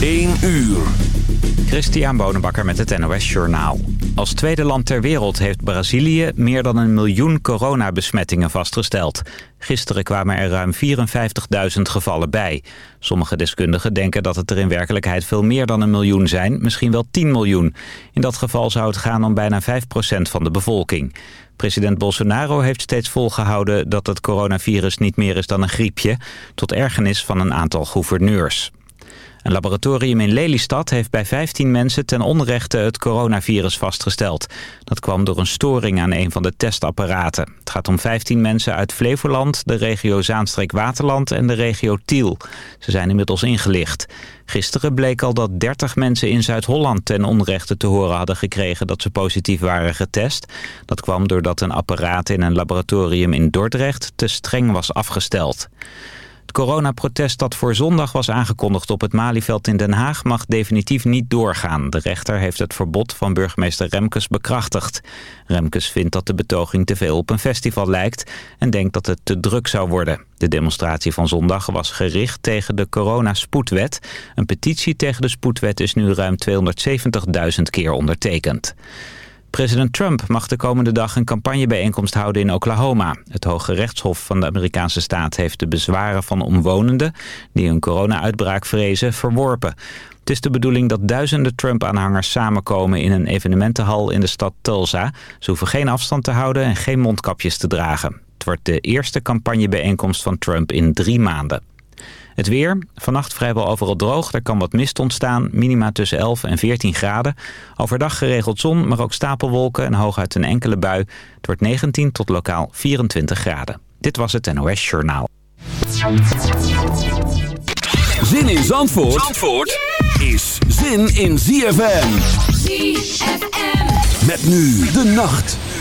1 uur. Christian Bonenbakker met het NOS Journaal. Als tweede land ter wereld heeft Brazilië meer dan een miljoen coronabesmettingen vastgesteld. Gisteren kwamen er ruim 54.000 gevallen bij. Sommige deskundigen denken dat het er in werkelijkheid veel meer dan een miljoen zijn, misschien wel 10 miljoen. In dat geval zou het gaan om bijna 5% van de bevolking. President Bolsonaro heeft steeds volgehouden dat het coronavirus niet meer is dan een griepje, tot ergernis van een aantal gouverneurs. Een laboratorium in Lelystad heeft bij 15 mensen ten onrechte het coronavirus vastgesteld. Dat kwam door een storing aan een van de testapparaten. Het gaat om 15 mensen uit Flevoland, de regio Zaanstreek-Waterland en de regio Tiel. Ze zijn inmiddels ingelicht. Gisteren bleek al dat 30 mensen in Zuid-Holland ten onrechte te horen hadden gekregen dat ze positief waren getest. Dat kwam doordat een apparaat in een laboratorium in Dordrecht te streng was afgesteld. Het coronaprotest dat voor zondag was aangekondigd op het Malieveld in Den Haag mag definitief niet doorgaan. De rechter heeft het verbod van burgemeester Remkes bekrachtigd. Remkes vindt dat de betoging te veel op een festival lijkt en denkt dat het te druk zou worden. De demonstratie van zondag was gericht tegen de coronaspoedwet. Een petitie tegen de spoedwet is nu ruim 270.000 keer ondertekend. President Trump mag de komende dag een campagnebijeenkomst houden in Oklahoma. Het Hoge Rechtshof van de Amerikaanse staat heeft de bezwaren van omwonenden... die een corona-uitbraak vrezen, verworpen. Het is de bedoeling dat duizenden Trump-aanhangers samenkomen in een evenementenhal in de stad Tulsa. Ze hoeven geen afstand te houden en geen mondkapjes te dragen. Het wordt de eerste campagnebijeenkomst van Trump in drie maanden. Het weer, vannacht vrijwel overal droog. Er kan wat mist ontstaan, minima tussen 11 en 14 graden. Overdag geregeld zon, maar ook stapelwolken en hooguit een enkele bui. Het wordt 19 tot lokaal 24 graden. Dit was het NOS Journaal. Zin in Zandvoort, Zandvoort is zin in ZFM. ZFM. Met nu de nacht.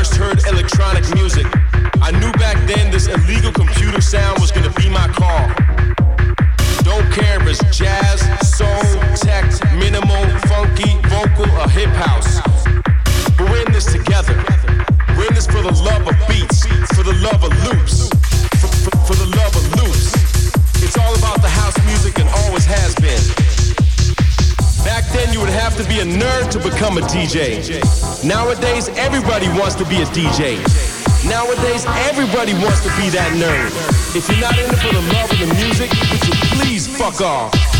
first heard electronic music. DJ. Nowadays, everybody wants to be a DJ. Nowadays everybody wants to be that nerd. If you're not in it for the love of the music, would you please fuck off?